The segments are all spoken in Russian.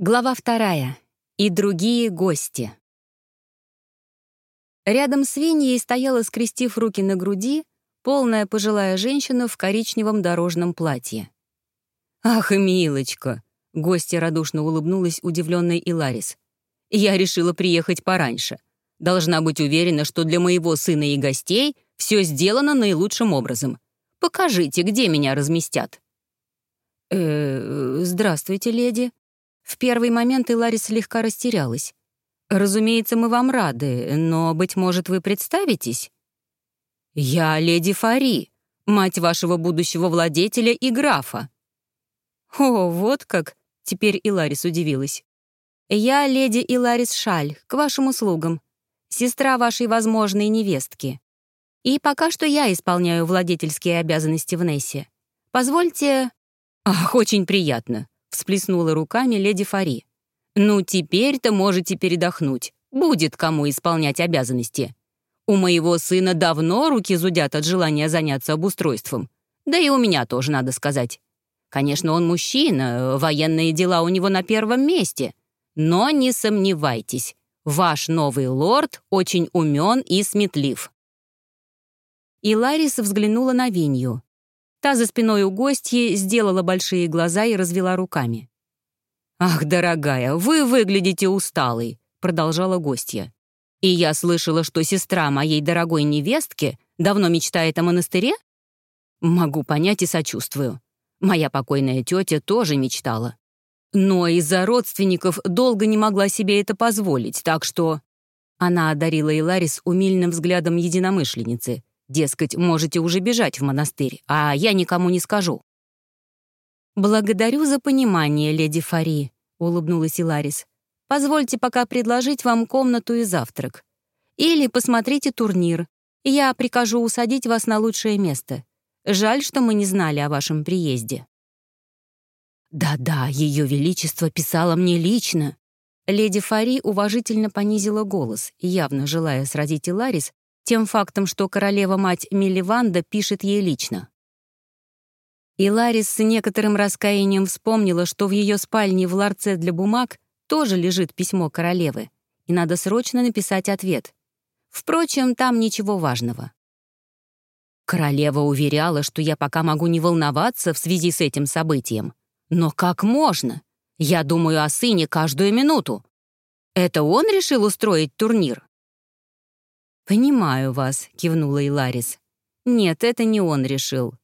Глава вторая. И другие гости. Рядом с Виньей стояла, скрестив руки на груди, полная пожилая женщина в коричневом дорожном платье. «Ах, милочка!» — гостья радушно улыбнулась удивленной Иларис. «Я решила приехать пораньше. Должна быть уверена, что для моего сына и гостей все сделано наилучшим образом. Покажите, где меня разместят». «Э, здравствуйте, леди», в первый момент Иларис слегка растерялась. «Разумеется, мы вам рады, но, быть может, вы представитесь?» «Я леди Фари, мать вашего будущего владетеля и графа». «О, вот как!» — теперь Иларис удивилась. «Я леди Иларис Шаль, к вашим услугам, сестра вашей возможной невестки. И пока что я исполняю владетельские обязанности в Нессе. Позвольте...» «Ах, очень приятно. — всплеснула руками леди Фари. «Ну, теперь-то можете передохнуть. Будет кому исполнять обязанности. У моего сына давно руки зудят от желания заняться обустройством. Да и у меня тоже, надо сказать. Конечно, он мужчина, военные дела у него на первом месте. Но не сомневайтесь, ваш новый лорд очень умен и сметлив». И Ларис взглянула на Винью. Та за спиной у гостьи сделала большие глаза и развела руками. «Ах, дорогая, вы выглядите усталой», — продолжала гостья. «И я слышала, что сестра моей дорогой невестки давно мечтает о монастыре?» «Могу понять и сочувствую. Моя покойная тетя тоже мечтала. Но из-за родственников долго не могла себе это позволить, так что...» Она одарила Иларис умильным взглядом единомышленницы, Дескать, можете уже бежать в монастырь, а я никому не скажу». «Благодарю за понимание, леди Фари», — улыбнулась Иларис. «Позвольте пока предложить вам комнату и завтрак. Или посмотрите турнир. Я прикажу усадить вас на лучшее место. Жаль, что мы не знали о вашем приезде». «Да-да, Ее Величество писала мне лично». Леди Фари уважительно понизила голос, явно желая сразить Иларис тем фактом, что королева-мать Милливанда пишет ей лично. И Ларис с некоторым раскаянием вспомнила, что в ее спальне в ларце для бумаг тоже лежит письмо королевы, и надо срочно написать ответ. Впрочем, там ничего важного. Королева уверяла, что я пока могу не волноваться в связи с этим событием. Но как можно? Я думаю о сыне каждую минуту. Это он решил устроить турнир? «Понимаю вас», — кивнула Иларис. «Нет, это не он решил.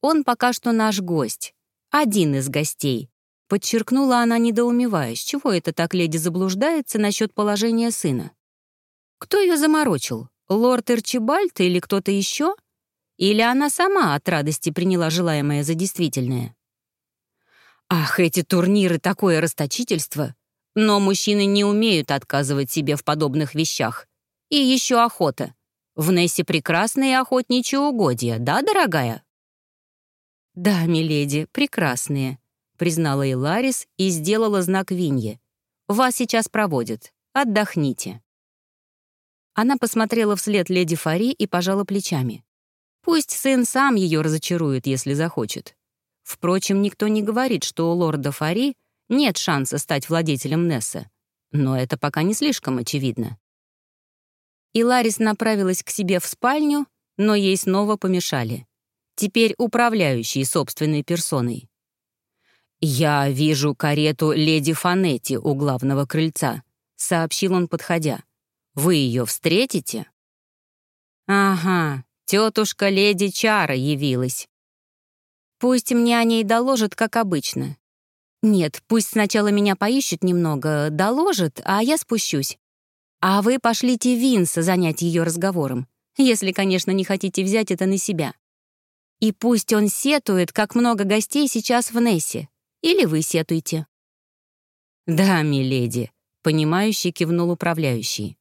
Он пока что наш гость. Один из гостей». Подчеркнула она, недоумевая, с чего это так леди заблуждается насчет положения сына. «Кто ее заморочил? Лорд Эрчибальд или кто-то еще? Или она сама от радости приняла желаемое за действительное?» «Ах, эти турниры — такое расточительство! Но мужчины не умеют отказывать себе в подобных вещах», и еще охота. В Нессе прекрасные охотничьи угодья, да, дорогая?» «Да, миледи, прекрасные», — признала Иларис и сделала знак Винье. «Вас сейчас проводят. Отдохните». Она посмотрела вслед леди Фари и пожала плечами. Пусть сын сам ее разочарует, если захочет. Впрочем, никто не говорит, что у лорда Фари нет шанса стать владетелем Несса. Но это пока не слишком очевидно и Ларис направилась к себе в спальню, но ей снова помешали. Теперь управляющий собственной персоной. «Я вижу карету леди Фанетти у главного крыльца», — сообщил он, подходя. «Вы ее встретите?» «Ага, тетушка леди Чара явилась. Пусть мне о ней доложат, как обычно. Нет, пусть сначала меня поищут немного, доложат, а я спущусь. А вы пошлите Винса занять ее разговором, если, конечно, не хотите взять это на себя. И пусть он сетует, как много гостей сейчас в Нессе. Или вы сетуете». «Да, миледи», — понимающий кивнул управляющий.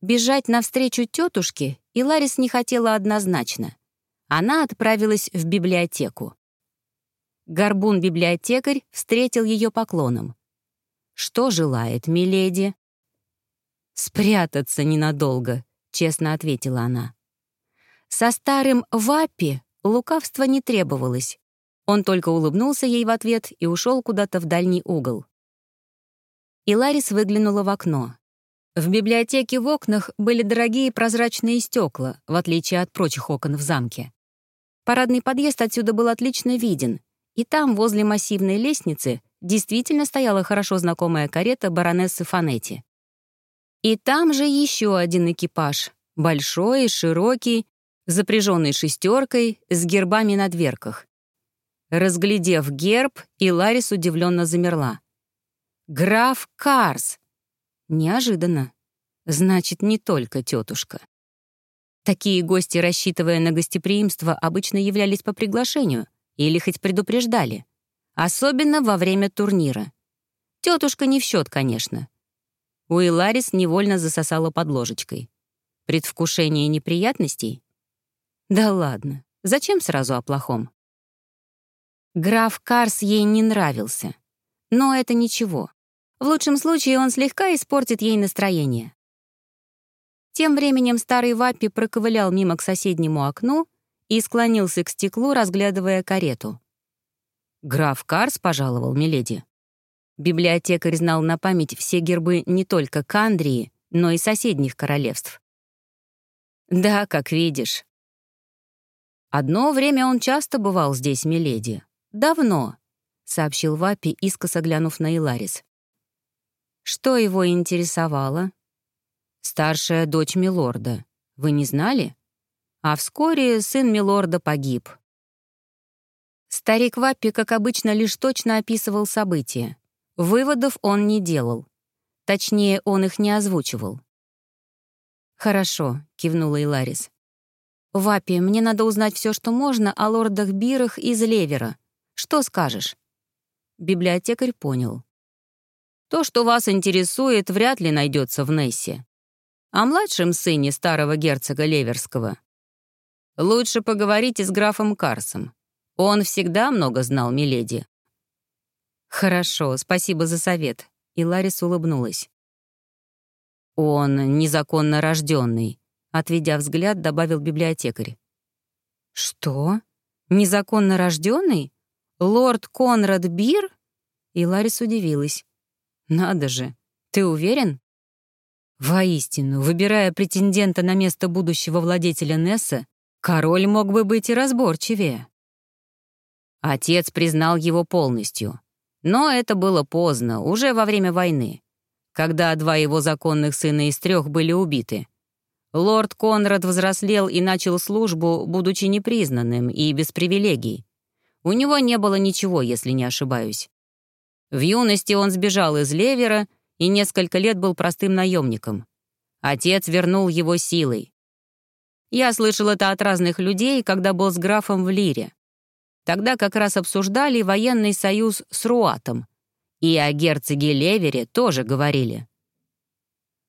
Бежать навстречу тетушке и Ларис не хотела однозначно. Она отправилась в библиотеку. Горбун-библиотекарь встретил ее поклоном. «Что желает, миледи?» «Спрятаться ненадолго», — честно ответила она. Со старым Вапи лукавства не требовалось. Он только улыбнулся ей в ответ и ушел куда-то в дальний угол. И Ларис выглянула в окно. В библиотеке в окнах были дорогие прозрачные стекла, в отличие от прочих окон в замке. Парадный подъезд отсюда был отлично виден, и там, возле массивной лестницы, действительно стояла хорошо знакомая карета баронессы Фанетти. И там же еще один экипаж, большой широкий, запряженный шестеркой, с гербами на дверках. Разглядев герб, и Ларис удивленно замерла. «Граф Карс!» Неожиданно. Значит, не только тетушка. Такие гости, рассчитывая на гостеприимство, обычно являлись по приглашению или хоть предупреждали. Особенно во время турнира. Тетушка не в счет, конечно. У Иларис невольно засосала под ложечкой. Предвкушение неприятностей? Да ладно, зачем сразу о плохом? Граф Карс ей не нравился. Но это ничего. В лучшем случае он слегка испортит ей настроение. Тем временем старый Ваппи проковылял мимо к соседнему окну и склонился к стеклу, разглядывая карету. «Граф Карс пожаловал, миледи». Библиотекарь знал на память все гербы не только Кандрии, но и соседних королевств. «Да, как видишь». Одно время он часто бывал здесь, миледи. Давно, — сообщил Вапи, искоса глянув на Иларис. Что его интересовало? Старшая дочь Милорда. Вы не знали? А вскоре сын Милорда погиб. Старик Ваппи, как обычно, лишь точно описывал события. Выводов он не делал. Точнее, он их не озвучивал. «Хорошо», — кивнула Иларис. «Вапи, мне надо узнать все, что можно о лордах Бирах из Левера. Что скажешь?» Библиотекарь понял. То, что вас интересует, вряд ли найдется в Нессе. О младшем сыне старого герцога Леверского. Лучше поговорите с графом Карсом. Он всегда много знал Миледи. Хорошо, спасибо за совет. И Ларис улыбнулась. Он незаконно рожденный, отведя взгляд, добавил библиотекарь. Что? Незаконно рожденный? Лорд Конрад Бир? И Ларис удивилась. Надо же. Ты уверен? Воистину, выбирая претендента на место будущего владетеля Несса, король мог бы быть и разборчивее. Отец признал его полностью. Но это было поздно, уже во время войны, когда два его законных сына из трех были убиты. Лорд Конрад взрослел и начал службу, будучи непризнанным и без привилегий. У него не было ничего, если не ошибаюсь. В юности он сбежал из Левера и несколько лет был простым наемником. Отец вернул его силой. Я слышал это от разных людей, когда был с графом в Лире. Тогда как раз обсуждали военный союз с Руатом. И о герцоге Левере тоже говорили.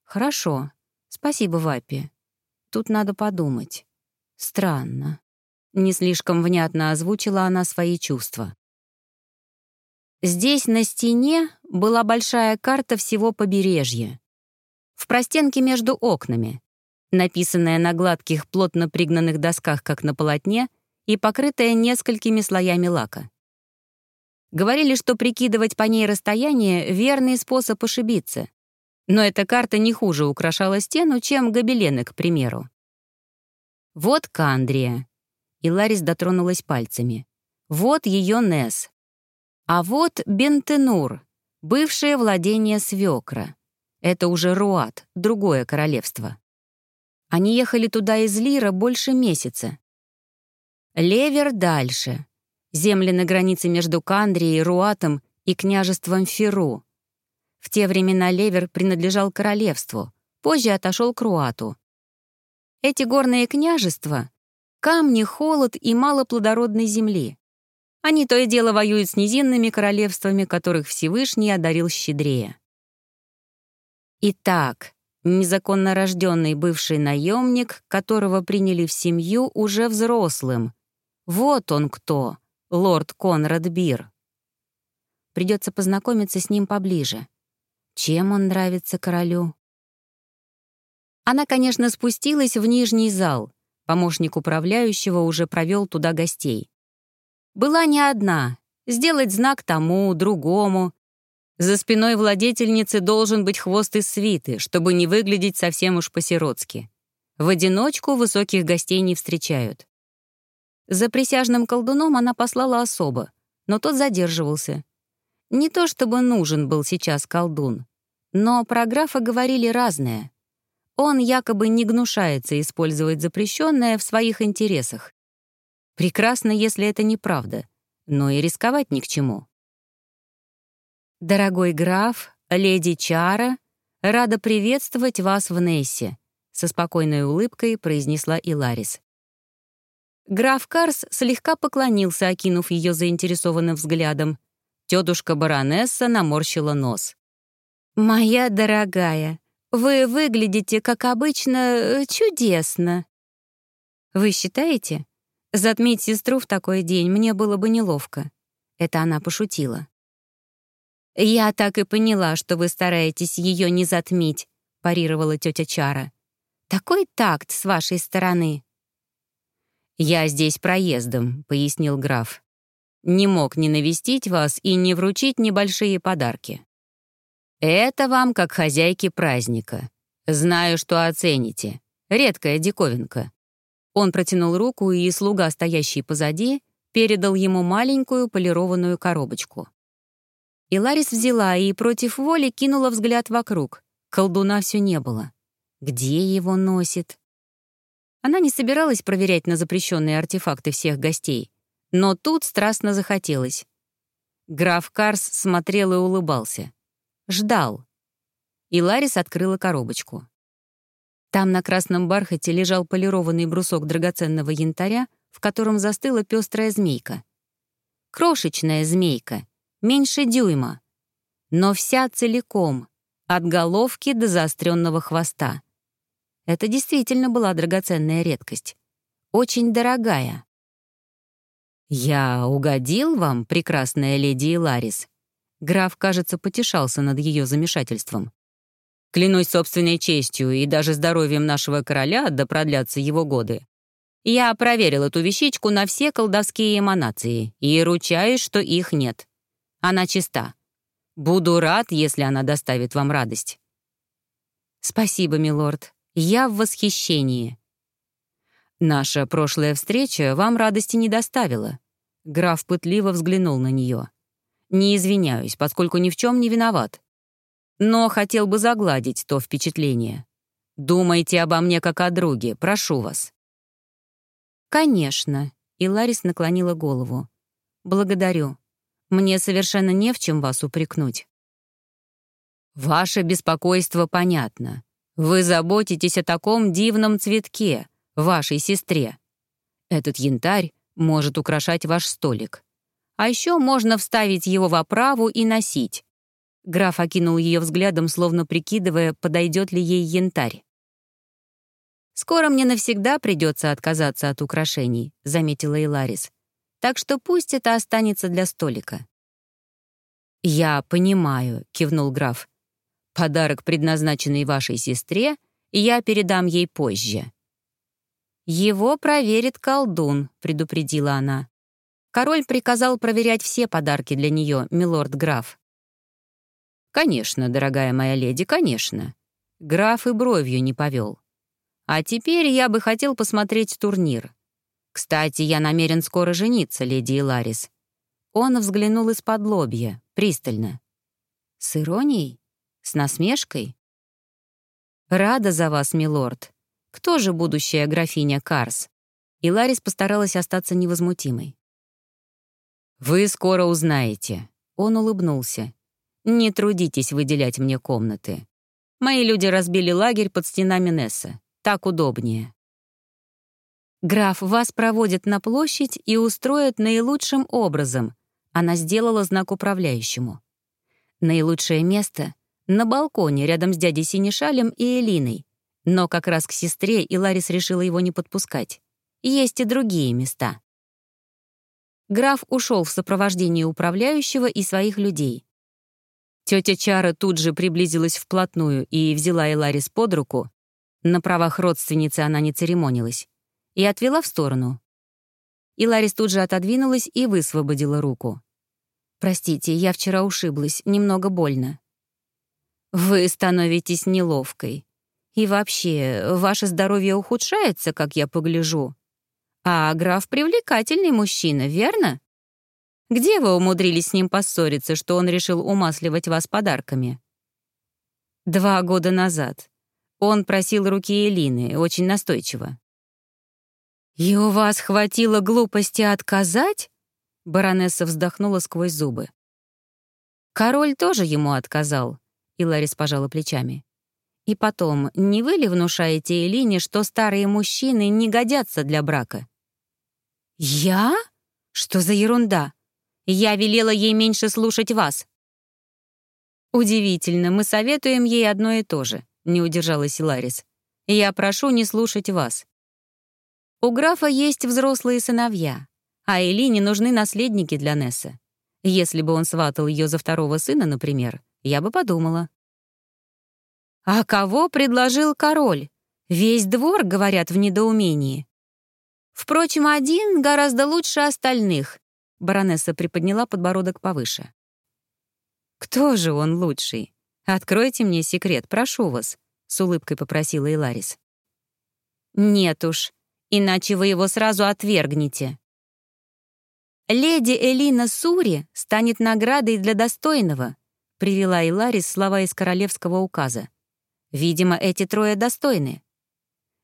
«Хорошо. Спасибо, Вапи. Тут надо подумать. Странно». Не слишком внятно озвучила она свои чувства. Здесь на стене была большая карта всего побережья. В простенке между окнами, написанная на гладких, плотно пригнанных досках, как на полотне, и покрытая несколькими слоями лака. Говорили, что прикидывать по ней расстояние — верный способ ошибиться. Но эта карта не хуже украшала стену, чем гобелены, к примеру. Вот Кандрия. И Ларис дотронулась пальцами. Вот ее Нес, а вот Бентенур, бывшее владение свекра. Это уже Руат, другое королевство. Они ехали туда из Лира больше месяца. Левер дальше. Земли на границе между Кандрией, Руатом и княжеством Феру. В те времена Левер принадлежал королевству, позже отошел к Руату. Эти горные княжества — камни, холод и мало плодородной земли. Они то и дело воюют с низинными королевствами, которых Всевышний одарил щедрее. Итак, незаконно рожденный бывший наемник, которого приняли в семью уже взрослым. Вот он кто, лорд Конрад Бир. Придется познакомиться с ним поближе. Чем он нравится королю? Она, конечно, спустилась в нижний зал. Помощник управляющего уже провел туда гостей. Была не одна. Сделать знак тому, другому. За спиной владетельницы должен быть хвост из свиты, чтобы не выглядеть совсем уж по-сиротски. В одиночку высоких гостей не встречают. За присяжным колдуном она послала особо, но тот задерживался. Не то чтобы нужен был сейчас колдун, но про графа говорили разное. Он якобы не гнушается использовать запрещенное в своих интересах. Прекрасно, если это неправда, но и рисковать ни к чему. «Дорогой граф, леди Чара, рада приветствовать вас в Нессе», со спокойной улыбкой произнесла Иларис. Граф Карс слегка поклонился, окинув ее заинтересованным взглядом. Тетушка баронесса наморщила нос. «Моя дорогая, вы выглядите, как обычно, чудесно». «Вы считаете? Затмить сестру в такой день мне было бы неловко». Это она пошутила. «Я так и поняла, что вы стараетесь ее не затмить», — парировала тетя Чара. «Такой такт с вашей стороны». «Я здесь проездом», — пояснил граф. «Не мог не навестить вас и не вручить небольшие подарки. Это вам как хозяйке праздника. Знаю, что оцените. Редкая диковинка». Он протянул руку, и слуга, стоящий позади, передал ему маленькую полированную коробочку. И Ларис взяла и против воли кинула взгляд вокруг. Колдуна все не было. Где его носит? Она не собиралась проверять на запрещенные артефакты всех гостей, но тут страстно захотелось. Граф Карс смотрел и улыбался. Ждал. И Ларис открыла коробочку. Там на красном бархате лежал полированный брусок драгоценного янтаря, в котором застыла пестрая змейка. Крошечная змейка, меньше дюйма, но вся целиком, от головки до заостренного хвоста. Это действительно была драгоценная редкость. Очень дорогая. «Я угодил вам, прекрасная леди Иларис?» Граф, кажется, потешался над ее замешательством. «Клянусь собственной честью и даже здоровьем нашего короля, да продлятся его годы. Я проверил эту вещичку на все колдовские эманации и ручаюсь, что их нет. Она чиста. Буду рад, если она доставит вам радость». «Спасибо, милорд», я в восхищении. Наша прошлая встреча вам радости не доставила. Граф пытливо взглянул на нее. Не извиняюсь, поскольку ни в чем не виноват. Но хотел бы загладить то впечатление. Думайте обо мне как о друге, прошу вас. Конечно. И Ларис наклонила голову. Благодарю. Мне совершенно не в чем вас упрекнуть. Ваше беспокойство понятно. Вы заботитесь о таком дивном цветке, вашей сестре. Этот янтарь может украшать ваш столик. А еще можно вставить его в оправу и носить. Граф окинул ее взглядом, словно прикидывая, подойдет ли ей янтарь. «Скоро мне навсегда придется отказаться от украшений», — заметила Иларис. «Так что пусть это останется для столика». «Я понимаю», — кивнул граф. Подарок, предназначенный вашей сестре, я передам ей позже». «Его проверит колдун», — предупредила она. Король приказал проверять все подарки для нее, милорд-граф. «Конечно, дорогая моя леди, конечно». Граф и бровью не повел. «А теперь я бы хотел посмотреть турнир. Кстати, я намерен скоро жениться, леди Иларис». Он взглянул из-под лобья, пристально. «С иронией?» С насмешкой? «Рада за вас, милорд. Кто же будущая графиня Карс?» И Ларис постаралась остаться невозмутимой. «Вы скоро узнаете». Он улыбнулся. «Не трудитесь выделять мне комнаты. Мои люди разбили лагерь под стенами Несса. Так удобнее». «Граф, вас проводят на площадь и устроят наилучшим образом», она сделала знак управляющему. «Наилучшее место на балконе рядом с дядей Синишалем и Элиной. Но как раз к сестре и Ларис решила его не подпускать. Есть и другие места. Граф ушел в сопровождении управляющего и своих людей. Тетя Чара тут же приблизилась вплотную и взяла Эларис под руку. На правах родственницы она не церемонилась. И отвела в сторону. И Ларис тут же отодвинулась и высвободила руку. «Простите, я вчера ушиблась, немного больно». «Вы становитесь неловкой. И вообще, ваше здоровье ухудшается, как я погляжу. А граф привлекательный мужчина, верно? Где вы умудрились с ним поссориться, что он решил умасливать вас подарками?» «Два года назад. Он просил руки Элины, очень настойчиво. «И у вас хватило глупости отказать?» Баронесса вздохнула сквозь зубы. «Король тоже ему отказал», — и Ларис пожала плечами. «И потом, не вы ли внушаете Элине, что старые мужчины не годятся для брака?» «Я? Что за ерунда? Я велела ей меньше слушать вас». «Удивительно, мы советуем ей одно и то же», — не удержалась Ларис. «Я прошу не слушать вас. У графа есть взрослые сыновья, а Элине нужны наследники для Несса. Если бы он сватал ее за второго сына, например, я бы подумала. «А кого предложил король? Весь двор, говорят, в недоумении». «Впрочем, один гораздо лучше остальных», — баронесса приподняла подбородок повыше. «Кто же он лучший? Откройте мне секрет, прошу вас», — с улыбкой попросила Иларис. «Нет уж, иначе вы его сразу отвергнете. «Леди Элина Сури станет наградой для достойного», привела Иларис слова из королевского указа. «Видимо, эти трое достойны.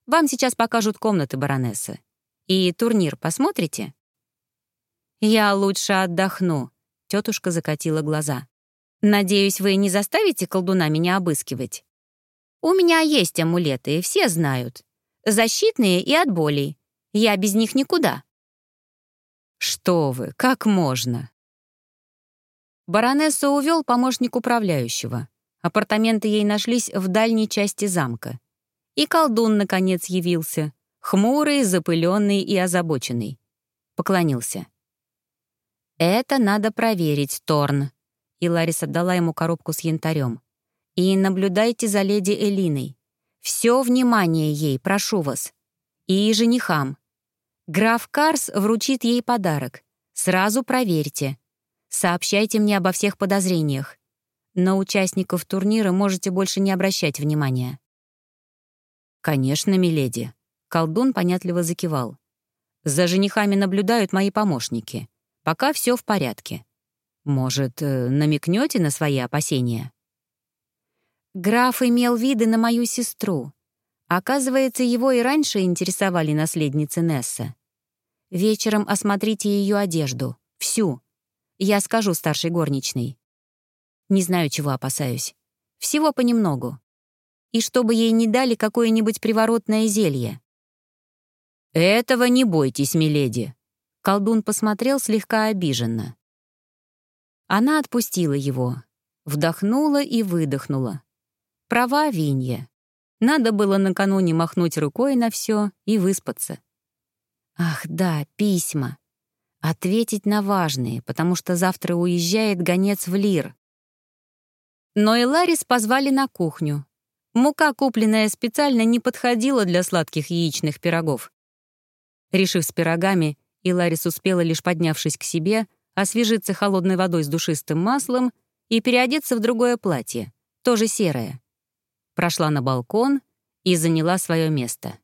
Вам сейчас покажут комнаты баронессы. И турнир посмотрите?» «Я лучше отдохну», — тетушка закатила глаза. «Надеюсь, вы не заставите колдуна меня обыскивать? У меня есть амулеты, все знают. Защитные и от болей. Я без них никуда». «Что вы, как можно?» Баронесса увел помощник управляющего. Апартаменты ей нашлись в дальней части замка. И колдун, наконец, явился, хмурый, запыленный и озабоченный. Поклонился. «Это надо проверить, Торн», и Ларис отдала ему коробку с янтарем. «И наблюдайте за леди Элиной. Все внимание ей, прошу вас. И женихам. Граф Карс вручит ей подарок. Сразу проверьте. Сообщайте мне обо всех подозрениях. На участников турнира можете больше не обращать внимания». «Конечно, миледи», — колдун понятливо закивал. «За женихами наблюдают мои помощники. Пока все в порядке. Может, э, намекнете на свои опасения?» Граф имел виды на мою сестру. Оказывается, его и раньше интересовали наследницы Несса. Вечером осмотрите ее одежду. Всю. Я скажу старшей горничной. Не знаю, чего опасаюсь. Всего понемногу. И чтобы ей не дали какое-нибудь приворотное зелье. «Этого не бойтесь, миледи», — колдун посмотрел слегка обиженно. Она отпустила его, вдохнула и выдохнула. Права Винья. Надо было накануне махнуть рукой на все и выспаться. Ах, да, письма. Ответить на важные, потому что завтра уезжает гонец в Лир. Но и Ларис позвали на кухню. Мука, купленная специально, не подходила для сладких яичных пирогов. Решив с пирогами, и Ларис успела, лишь поднявшись к себе, освежиться холодной водой с душистым маслом и переодеться в другое платье, тоже серое прошла на балкон и заняла свое место.